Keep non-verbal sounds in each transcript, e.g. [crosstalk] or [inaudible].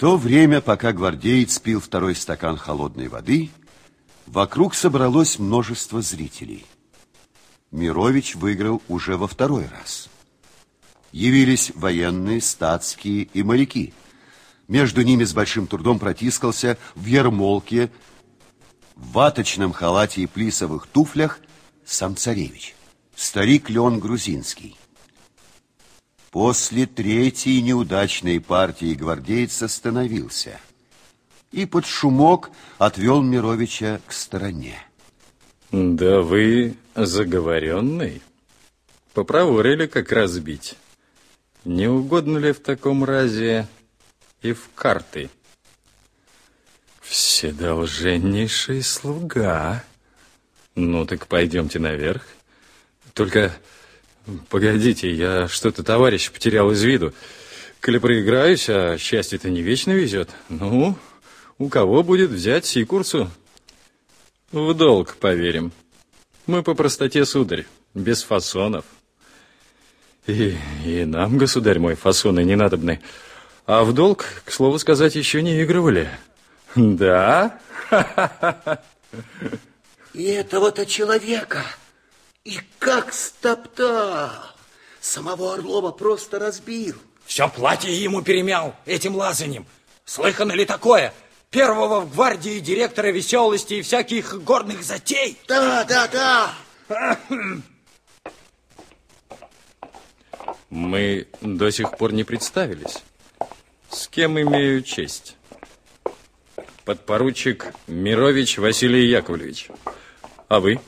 то время, пока гвардеец пил второй стакан холодной воды, вокруг собралось множество зрителей. Мирович выиграл уже во второй раз. Явились военные, статские и моряки. Между ними с большим трудом протискался в ермолке, в ваточном халате и плисовых туфлях сам царевич, старик Леон Грузинский. После третьей неудачной партии гвардеец остановился и под шумок отвел Мировича к стороне. Да вы заговоренный. Попроворили как разбить. Не угодно ли в таком разе и в карты? Вседолженнейший слуга. Ну так пойдемте наверх. Только Погодите, я что-то товарищ потерял из виду. Коли проиграюсь, а счастье-то не вечно везет. Ну, у кого будет взять Сикурсу? В долг поверим. Мы по простоте, сударь, без фасонов. И, и нам, государь мой, фасоны не надобны. А в долг, к слову сказать, еще не игрывали. Да? [laughs] И этого-то человека и как стоптал! Самого Орлова просто разбил. Все платье ему перемял этим лазанем. Слыхано ли такое? Первого в гвардии директора веселости и всяких горных затей. Да, да, да. Мы до сих пор не представились. С кем имею честь? Подпоручик Мирович Василий Яковлевич. А вы?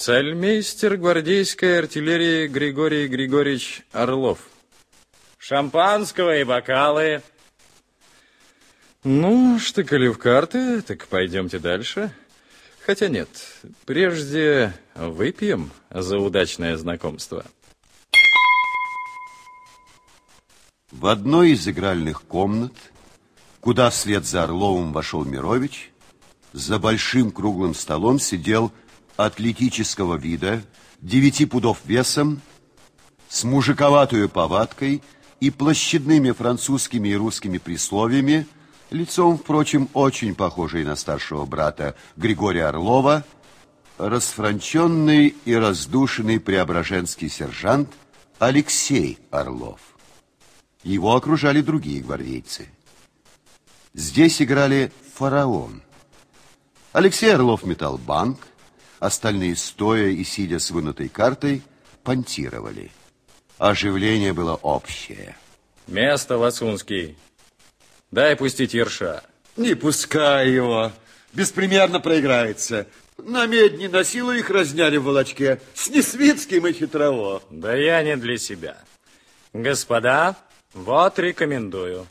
Цельмейстер гвардейской артиллерии Григорий Григорьевич Орлов. Шампанского и бокалы. Ну, штыкали в карты, так пойдемте дальше. Хотя нет, прежде выпьем за удачное знакомство. В одной из игральных комнат, куда вслед за Орловым вошел Мирович, за большим круглым столом сидел атлетического вида, девяти пудов весом, с мужиковатой повадкой и площадными французскими и русскими присловиями, лицом, впрочем, очень похожий на старшего брата Григория Орлова, расфранченный и раздушенный преображенский сержант Алексей Орлов. Его окружали другие гвардейцы. Здесь играли «Фараон». Алексей Орлов метал банк, Остальные, стоя и сидя с вынутой картой, понтировали. Оживление было общее. Место, Васунский. Дай пустить Ерша. Не пускай его. Беспримерно проиграется. На медни на силу их разняли в волочке. С Несвицким и хитрово. Да я не для себя. Господа, вот рекомендую.